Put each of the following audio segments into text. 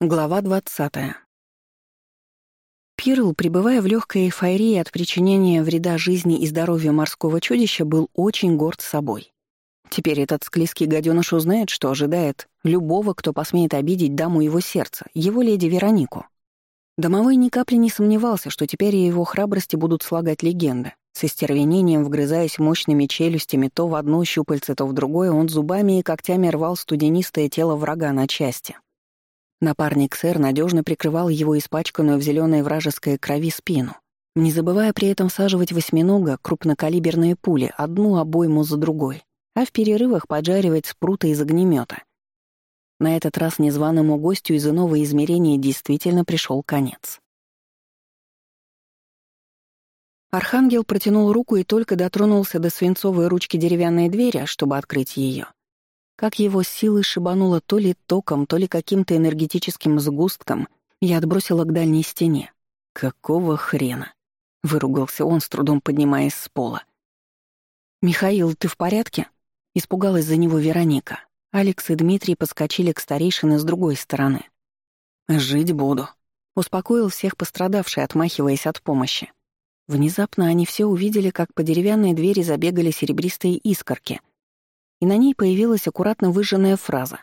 Глава 20. Пирл, пребывая в легкой эйфории от причинения вреда жизни и здоровью морского чудища, был очень горд собой. Теперь этот склизкий гаденыш узнает, что ожидает любого, кто посмеет обидеть даму его сердца, его леди Веронику. Домовой ни капли не сомневался, что теперь и его храбрости будут слагать легенды. С истервенением, вгрызаясь мощными челюстями, то в одно щупальце, то в другое, он зубами и когтями рвал студенистое тело врага на части. Напарник сэр надежно прикрывал его испачканную в зеленой вражеской крови спину, не забывая при этом саживать восьминога крупнокалиберные пули одну обойму за другой, а в перерывах поджаривать спрута из огнемета. На этот раз незваному гостю из иного измерения действительно пришел конец. Архангел протянул руку и только дотронулся до свинцовой ручки деревянной двери, а чтобы открыть ее как его силой шибануло то ли током, то ли каким-то энергетическим сгустком я отбросило к дальней стене. «Какого хрена?» — выругался он, с трудом поднимаясь с пола. «Михаил, ты в порядке?» — испугалась за него Вероника. Алекс и Дмитрий поскочили к старейшине с другой стороны. «Жить буду», — успокоил всех пострадавший, отмахиваясь от помощи. Внезапно они все увидели, как по деревянной двери забегали серебристые искорки — и на ней появилась аккуратно выжженная фраза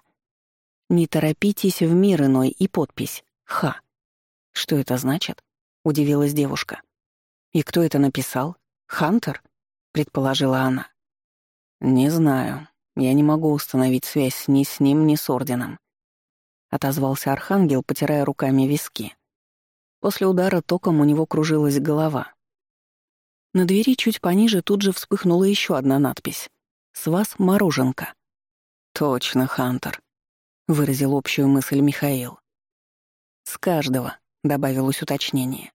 «Не торопитесь в мир иной» и подпись «Ха». «Что это значит?» — удивилась девушка. «И кто это написал? Хантер?» — предположила она. «Не знаю. Я не могу установить связь ни с ним, ни с Орденом», — отозвался Архангел, потирая руками виски. После удара током у него кружилась голова. На двери чуть пониже тут же вспыхнула еще одна надпись. С вас мороженка». «Точно, Хантер», — выразил общую мысль Михаил. «С каждого», — добавилось уточнение.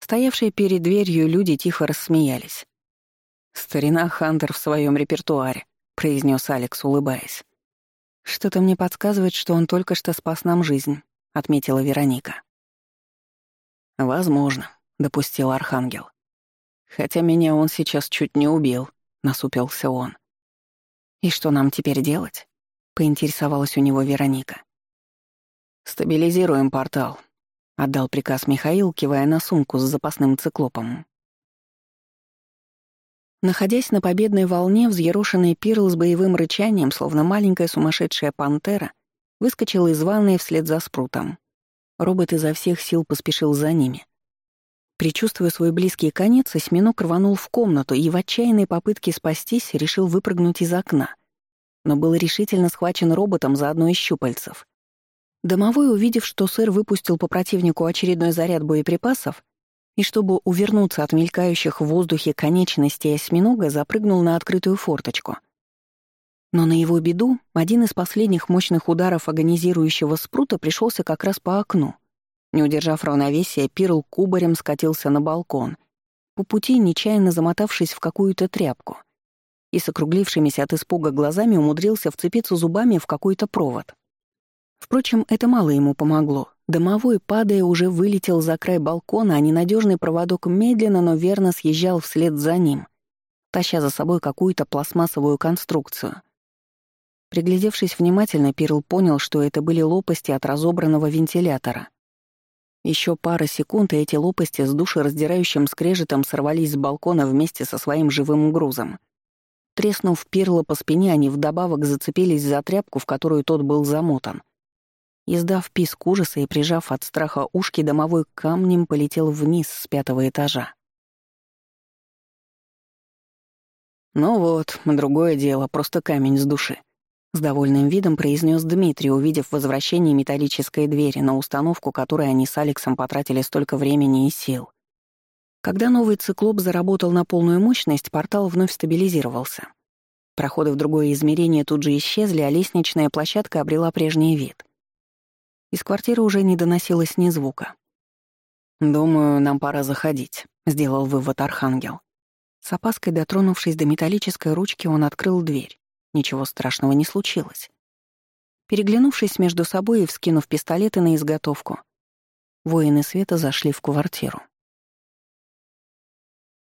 Стоявшие перед дверью люди тихо рассмеялись. «Старина Хантер в своем репертуаре», — произнес Алекс, улыбаясь. «Что-то мне подсказывает, что он только что спас нам жизнь», — отметила Вероника. «Возможно», — допустил Архангел. «Хотя меня он сейчас чуть не убил», — насупился он. «И что нам теперь делать?» — поинтересовалась у него Вероника. «Стабилизируем портал», — отдал приказ Михаил, кивая на сумку с запасным циклопом. Находясь на победной волне, взъерошенный пирл с боевым рычанием, словно маленькая сумасшедшая пантера, выскочил из ванной вслед за спрутом. Робот изо всех сил поспешил за ними, Причувствуя свой близкий конец, Эсьминок рванул в комнату и в отчаянной попытке спастись решил выпрыгнуть из окна. Но был решительно схвачен роботом за одно из щупальцев. Домовой, увидев, что сэр выпустил по противнику очередной заряд боеприпасов, и чтобы увернуться от мелькающих в воздухе конечностей осьминога, запрыгнул на открытую форточку. Но на его беду один из последних мощных ударов агонизирующего спрута пришелся как раз по окну — не удержав равновесия, Пирл кубарем скатился на балкон, по пути нечаянно замотавшись в какую-то тряпку, и с округлившимися от испуга глазами умудрился вцепиться зубами в какой-то провод. Впрочем, это мало ему помогло. Домовой, падая, уже вылетел за край балкона, а ненадежный проводок медленно, но верно съезжал вслед за ним, таща за собой какую-то пластмассовую конструкцию — Приглядевшись внимательно, Пирл понял, что это были лопасти от разобранного вентилятора. Еще пара секунд, и эти лопасти с душераздирающим скрежетом сорвались с балкона вместе со своим живым грузом. Треснув перло по спине, они вдобавок зацепились за тряпку, в которую тот был замотан. Издав писк ужаса и прижав от страха ушки, домовой камнем полетел вниз с пятого этажа. «Ну вот, другое дело, просто камень с души», с довольным видом произнес Дмитрий, увидев возвращение металлической двери на установку, которой они с Алексом потратили столько времени и сил. Когда новый циклоп заработал на полную мощность, портал вновь стабилизировался. Проходы в другое измерение тут же исчезли, а лестничная площадка обрела прежний вид. Из квартиры уже не доносилось ни звука. «Думаю, нам пора заходить», — сделал вывод Архангел. С опаской дотронувшись до металлической ручки, он открыл дверь. Ничего страшного не случилось. Переглянувшись между собой и вскинув пистолеты на изготовку, воины света зашли в квартиру.